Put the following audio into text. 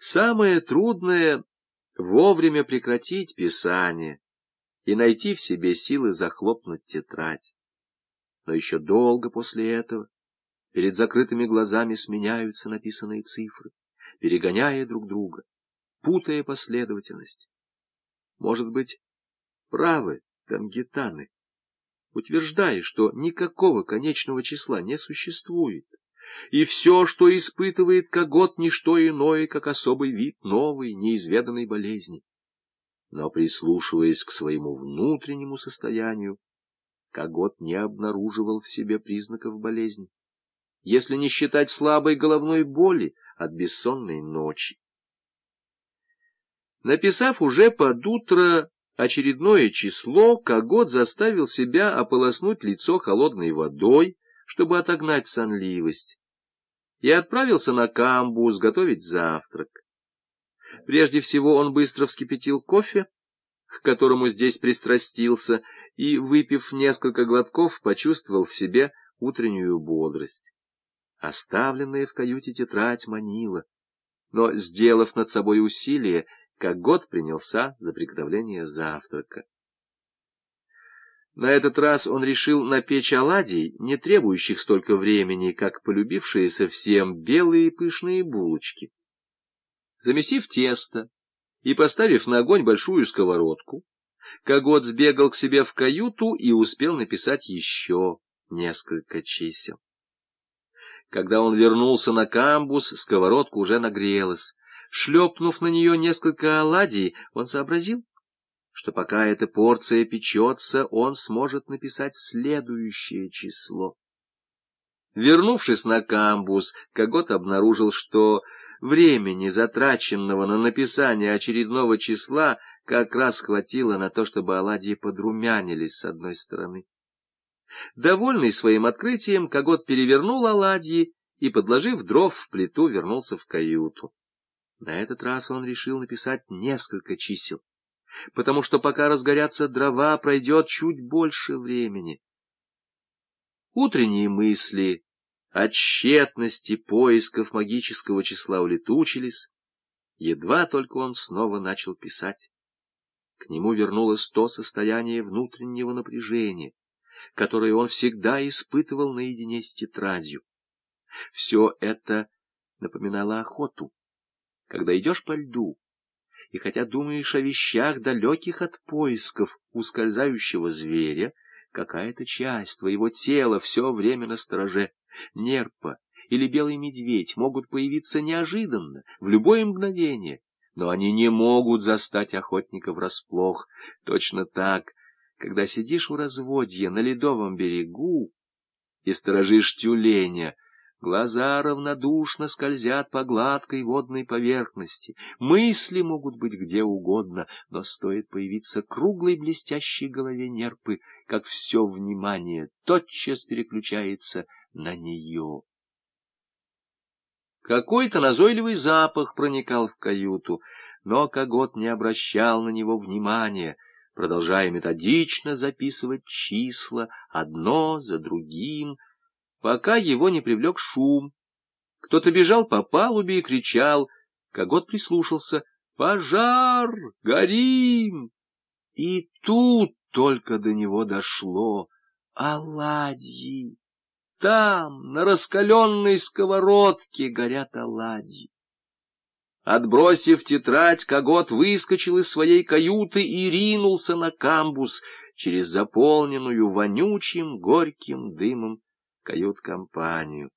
Самое трудное — вовремя прекратить писание и найти в себе силы захлопнуть тетрадь. Но еще долго после этого перед закрытыми глазами сменяются написанные цифры, перегоняя друг друга, путая последовательность. Может быть, правы тангитаны, утверждая, что никакого конечного числа не существует, и все, что испытывает Когот, не что иное, как особый вид новой, неизведанной болезни. Но, прислушиваясь к своему внутреннему состоянию, Когот не обнаруживал в себе признаков болезни, если не считать слабой головной боли от бессонной ночи. Написав уже под утро очередное число, Когот заставил себя ополоснуть лицо холодной водой, чтобы отогнать сонливость, и отправился на камбус готовить завтрак. Прежде всего он быстро вскипятил кофе, к которому здесь пристрастился, и, выпив несколько глотков, почувствовал в себе утреннюю бодрость. Оставленная в каюте тетрадь манила, но, сделав над собой усилие, как год принялся за приготовление завтрака. На этот раз он решил напечь оладий, не требующих столько времени, как полюбившиеся всем белые пышные булочки. Замесив тесто и поставив на огонь большую сковородку, Когот сбегал к себе в каюту и успел написать еще несколько чисел. Когда он вернулся на камбус, сковородка уже нагрелась. Шлепнув на нее несколько оладий, он сообразил, что пока эта порция печется, он сможет написать следующее число. Вернувшись на камбус, Когот обнаружил, что времени, затраченного на написание очередного числа, как раз хватило на то, чтобы оладьи подрумянились с одной стороны. Довольный своим открытием, Когот перевернул оладьи и, подложив дров в плиту, вернулся в каюту. На этот раз он решил написать несколько чисел потому что пока разгорятся дрова, пройдет чуть больше времени. Утренние мысли о тщетности поисков магического числа улетучились, едва только он снова начал писать. К нему вернулось то состояние внутреннего напряжения, которое он всегда испытывал наедине с тетрадью. Все это напоминало охоту. Когда идешь по льду, и хотя думаешь о вещах, далеких от поисков ускользающего зверя, какая-то часть твоего тела все время на стороже. Нерпа или белый медведь могут появиться неожиданно, в любое мгновение, но они не могут застать охотника врасплох. Точно так, когда сидишь у разводья на ледовом берегу и сторожишь тюленя, Глаза равнодушно скользят по гладкой водной поверхности. Мысли могут быть где угодно, но стоит появиться круглой блестящей голове нерпы, как все внимание тотчас переключается на нее. Какой-то назойливый запах проникал в каюту, но Когот не обращал на него внимания, продолжая методично записывать числа одно за другим, пока его не привлек шум. Кто-то бежал по палубе и кричал. Когот прислушался. «Пожар! Горим!» И тут только до него дошло. Оладьи! Там, на раскаленной сковородке, горят оладьи. Отбросив тетрадь, Когот выскочил из своей каюты и ринулся на камбус через заполненную вонючим горьким дымом кают-компанию.